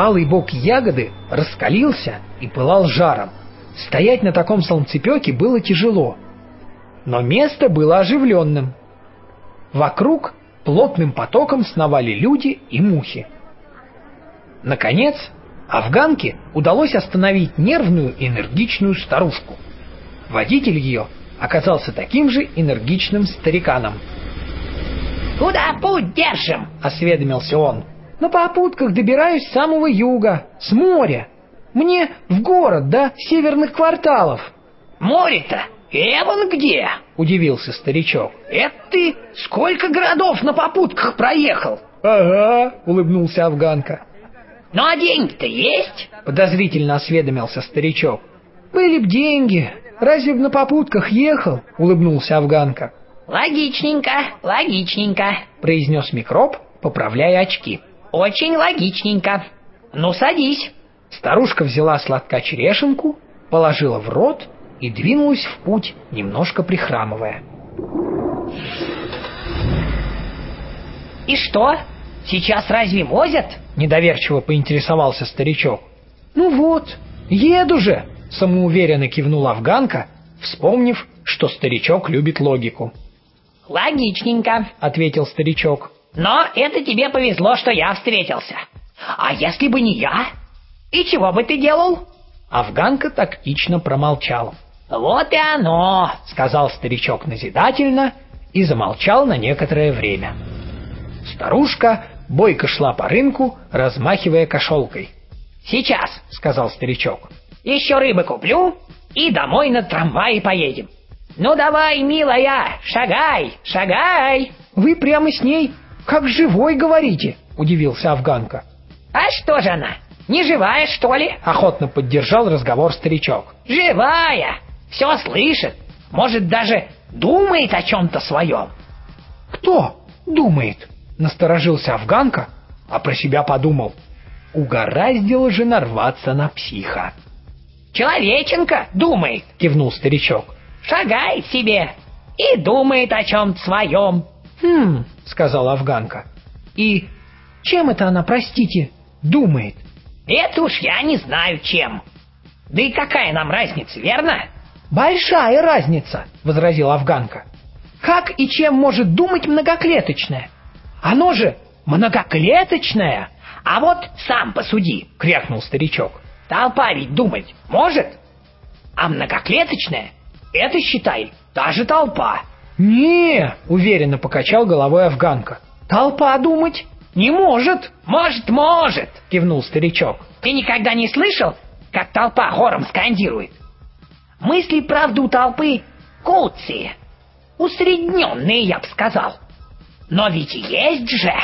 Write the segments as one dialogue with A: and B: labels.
A: Алый бок ягоды раскалился и пылал жаром. Стоять на таком солнцепеке было тяжело. Но место было оживленным. Вокруг плотным потоком сновали люди и мухи. Наконец, афганке удалось остановить нервную энергичную старушку. Водитель ее оказался таким же энергичным стариканом.
B: «Куда путь держим?»
A: — осведомился он. «На попутках добираюсь с самого юга, с моря. Мне в город, до северных кварталов».
B: «Море-то? Эван где?»
A: — удивился старичок.
B: «Это ты сколько городов на попутках проехал?»
A: «Ага», — улыбнулся афганка.
B: «Ну а деньги-то есть?»
A: — подозрительно осведомился старичок. «Были б деньги. Разве б на попутках ехал?» — улыбнулся афганка.
B: «Логичненько, логичненько», —
A: произнес микроб, поправляя очки.
B: «Очень логичненько. Ну, садись».
A: Старушка взяла сладка черешенку, положила в рот и двинулась в путь, немножко прихрамывая.
B: «И что? Сейчас разве возят?»
A: — недоверчиво поинтересовался старичок. «Ну вот, еду же!» — самоуверенно кивнула афганка, вспомнив, что старичок любит логику.
B: «Логичненько», —
A: ответил старичок.
B: «Но это тебе повезло, что я встретился. А если бы не я? И чего бы ты делал?»
A: Афганка тактично промолчал.
B: «Вот и оно», —
A: сказал старичок назидательно и замолчал на некоторое время. Старушка бойко шла по рынку, размахивая кошелкой.
B: «Сейчас», —
A: сказал старичок.
B: «Еще рыбы куплю и домой на трамвае поедем. Ну давай, милая, шагай, шагай!»
A: «Вы прямо с ней как живой говорите», — удивился афганка.
B: «А что же она, не живая, что ли?»
A: — охотно поддержал разговор старичок.
B: «Живая! Все слышит, может, даже думает о чем-то своем».
A: «Кто думает?» — насторожился афганка, а про себя подумал. Угораздило же нарваться на психа.
B: «Человеченко думает», —
A: кивнул старичок
B: шагает себе и думает о чем-то своем.
A: «Хм», — сказала афганка. «И чем это она, простите, думает?»
B: «Это уж я не знаю чем. Да и какая нам разница, верно?»
A: «Большая разница», — возразила афганка. «Как и чем может думать многоклеточное? Оно же многоклеточное!»
B: «А вот сам посуди», — крякнул старичок. «Толпа ведь думать может, а многоклеточное это, считай, та же толпа.
A: Не, уверенно покачал головой афганка. Толпа думать не может.
B: Может, может,
A: кивнул старичок.
B: Ты никогда не слышал, как толпа хором скандирует? Мысли, правда, у толпы куцые, усредненные, я бы сказал. Но ведь есть же.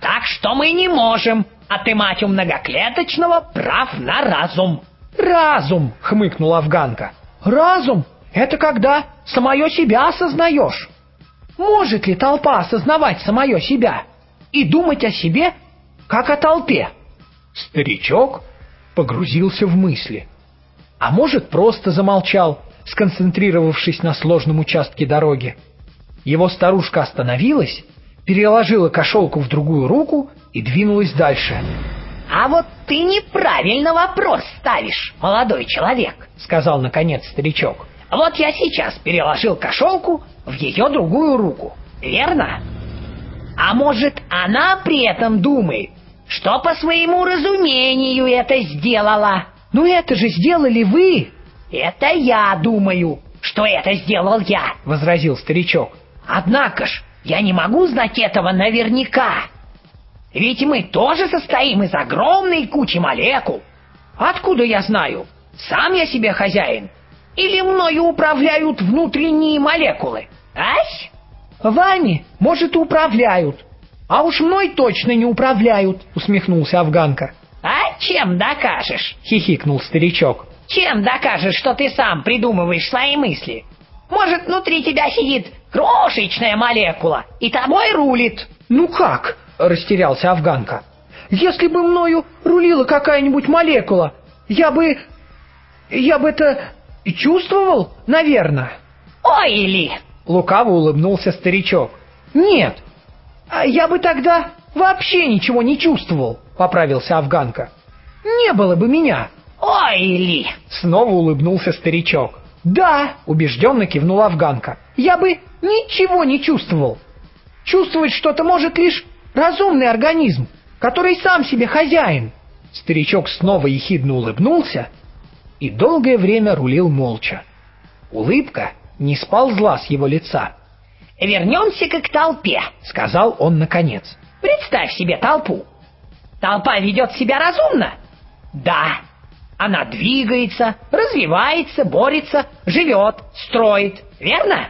B: Так что мы не можем отымать у многоклеточного прав на разум.
A: Разум, хмыкнула афганка. Разум — это когда самое себя осознаешь. Может ли толпа осознавать самое себя и думать о себе, как о толпе? Старичок погрузился в мысли. А может, просто замолчал, сконцентрировавшись на сложном участке дороги. Его старушка остановилась, переложила кошелку в другую руку и двинулась дальше.
B: «А вот ты неправильно вопрос ставишь, молодой человек», —
A: сказал наконец старичок.
B: «Вот я сейчас переложил кошелку в ее другую руку, верно? А может, она при этом думает, что по своему разумению это сделала?»
A: «Ну это же сделали вы!»
B: «Это я думаю, что это сделал я», —
A: возразил старичок.
B: «Однако ж, я не могу знать этого наверняка». Ведь мы тоже состоим из огромной кучи молекул. Откуда я знаю? Сам я себе хозяин? Или мною управляют внутренние молекулы? Ась?
A: Вами, может, управляют. А уж мной точно не управляют, усмехнулся афганка.
B: А чем докажешь?
A: Хихикнул старичок.
B: Чем докажешь, что ты сам придумываешь свои мысли? Может, внутри тебя сидит крошечная молекула и тобой рулит?
A: Ну как? растерялся афганка. Если бы мною рулила какая-нибудь молекула, я бы... я бы это чувствовал, наверное.
B: Ой, или...
A: Лукаво улыбнулся старичок. Нет, а я бы тогда вообще ничего не чувствовал. — поправился афганка. «Не было бы меня!»
B: «Ой, Ли!»
A: — снова улыбнулся старичок. «Да!» — убежденно кивнула афганка. «Я бы ничего не чувствовал. Чувствовать что-то может лишь разумный организм, который сам себе хозяин». Старичок снова ехидно улыбнулся и долгое время рулил молча. Улыбка не сползла с его лица.
B: «Вернемся-ка к толпе», —
A: сказал он наконец.
B: «Представь себе толпу. Толпа ведет себя разумно? Да. Она двигается, развивается, борется, живет, строит, верно?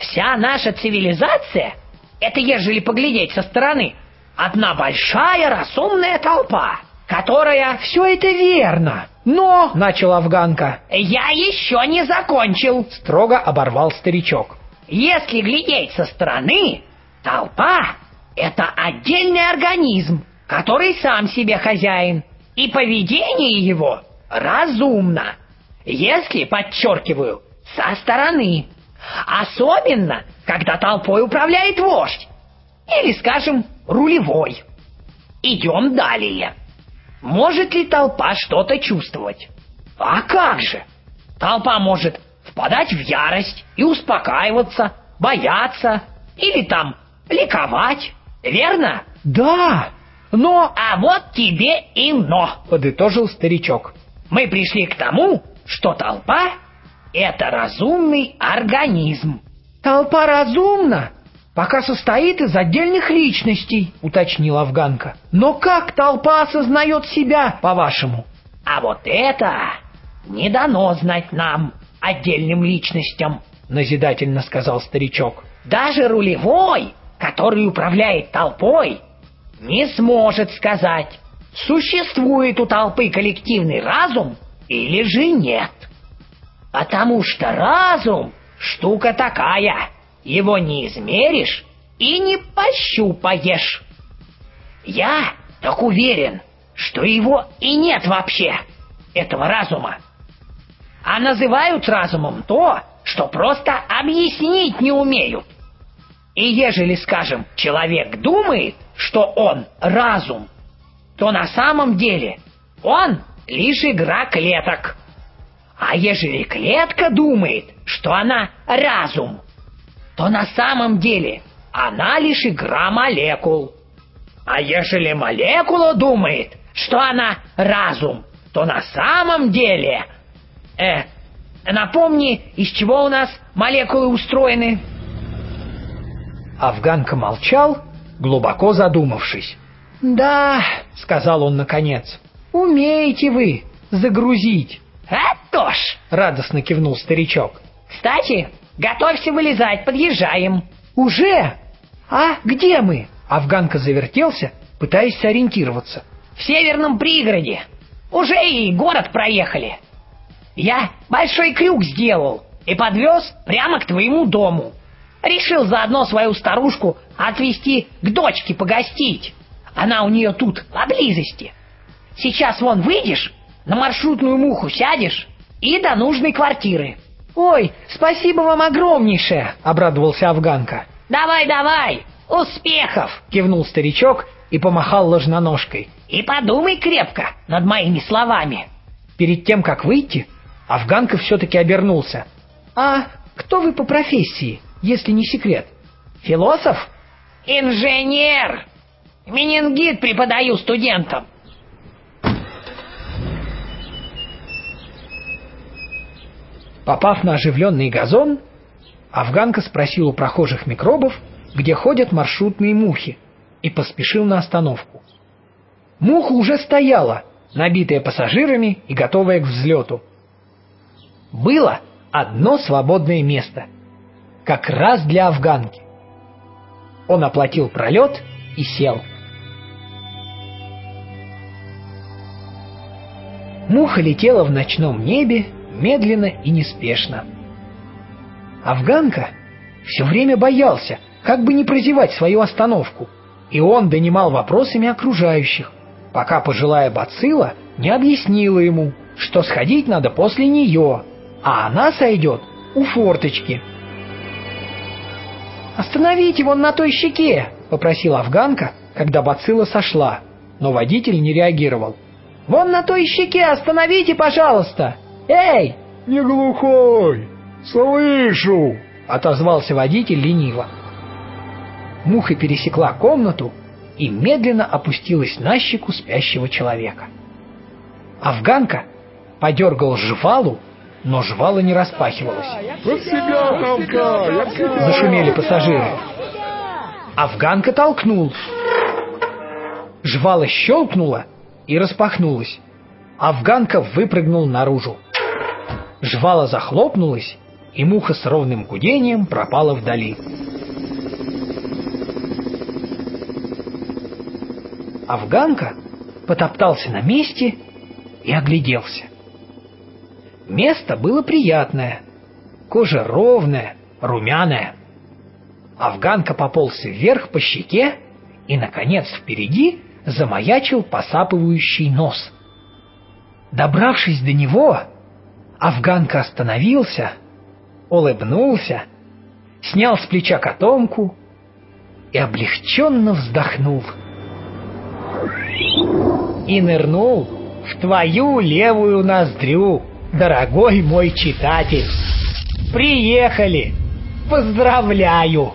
B: Вся наша цивилизация — это, ежели поглядеть со стороны, одна большая разумная толпа, которая...
A: «Все это верно, но...» — начал афганка.
B: «Я еще не закончил!»
A: — строго оборвал старичок.
B: «Если глядеть со стороны, толпа — это отдельный организм, который сам себе хозяин, и поведение его разумно, если, подчеркиваю, со стороны. Особенно, когда толпой управляет вождь, или, скажем, рулевой. Идем далее. Может ли толпа что-то чувствовать? А как же? Толпа может впадать в ярость и успокаиваться, бояться или там ликовать, верно?
A: Да, но...
B: А вот тебе и но,
A: подытожил старичок.
B: Мы пришли к тому, что толпа — это разумный организм.
A: Толпа разумна, пока состоит из отдельных личностей, уточнила афганка. Но как толпа осознает себя, по-вашему?
B: А вот это не дано знать нам, отдельным личностям, назидательно сказал старичок. Даже рулевой, который управляет толпой, не сможет сказать, существует у толпы коллективный разум или же нет. Потому что разум — штука такая, его не измеришь и не пощупаешь. Я так уверен, что его и нет вообще, этого разума. А называют разумом то, что просто объяснить не умеют. И ежели, скажем, человек думает, что он разум, то на самом деле он лишь игра клеток. А ежели клетка думает, что она разум, то на самом деле она лишь игра молекул. А ежели молекула думает, что она разум, то на самом деле... Э, напомни, из чего у нас молекулы устроены?
A: Афганка молчал, глубоко задумавшись. «Да», — сказал он наконец, — «умеете вы загрузить».
B: «А то ж!»
A: — радостно кивнул старичок.
B: «Кстати, готовься вылезать, подъезжаем».
A: «Уже? А где мы?» Афганка завертелся, пытаясь сориентироваться.
B: «В северном пригороде. Уже и город проехали. Я большой крюк сделал и подвез прямо к твоему дому. Решил заодно свою старушку отвезти к дочке погостить. Она у нее тут, поблизости. Сейчас вон выйдешь, на маршрутную муху сядешь и до нужной квартиры.
A: «Ой, спасибо вам огромнейшее!» — обрадовался афганка.
B: «Давай, давай! Успехов!»
A: — кивнул старичок и помахал ложноножкой.
B: «И подумай крепко над моими словами!»
A: Перед тем, как выйти, афганка все-таки обернулся. «А кто вы по профессии?» если не секрет? Философ?
B: Инженер! Менингит преподаю студентам.
A: Попав на оживленный газон, афганка спросил у прохожих микробов, где ходят маршрутные мухи, и поспешил на остановку. Муха уже стояла, набитая пассажирами и готовая к взлету. Было одно свободное место — как раз для афганки. Он оплатил пролет и сел. Муха летела в ночном небе медленно и неспешно. Афганка все время боялся, как бы не прозевать свою остановку, и он донимал вопросами окружающих, пока пожилая бацилла не объяснила ему, что сходить надо после нее, а она сойдет у форточки — «Остановите вон на той щеке!» — попросила афганка, когда бацилла сошла. но водитель не реагировал. «Вон на той щеке остановите, пожалуйста! Эй!»
C: «Не глухой! Слышу!»
A: — отозвался водитель лениво. Муха пересекла комнату и медленно опустилась на щеку спящего человека. Афганка подергал жвалу, но жвала не распахивалась.
C: «Под себя толкай!
A: Зашумели пассажиры. Афганка толкнул. Жвала щелкнула и распахнулась. Афганка выпрыгнул наружу. Жвала захлопнулась, и муха с ровным гудением пропала вдали. Афганка потоптался на месте и огляделся. Место было приятное, кожа ровная, румяная. Афганка пополз вверх по щеке, и, наконец, впереди замаячил посапывающий нос. Добравшись до него, Афганка остановился, улыбнулся, снял с плеча котомку и облегченно вздохнул. И нырнул в твою левую ноздрю, дорогой мой читатель. Приехали! Поздравляю!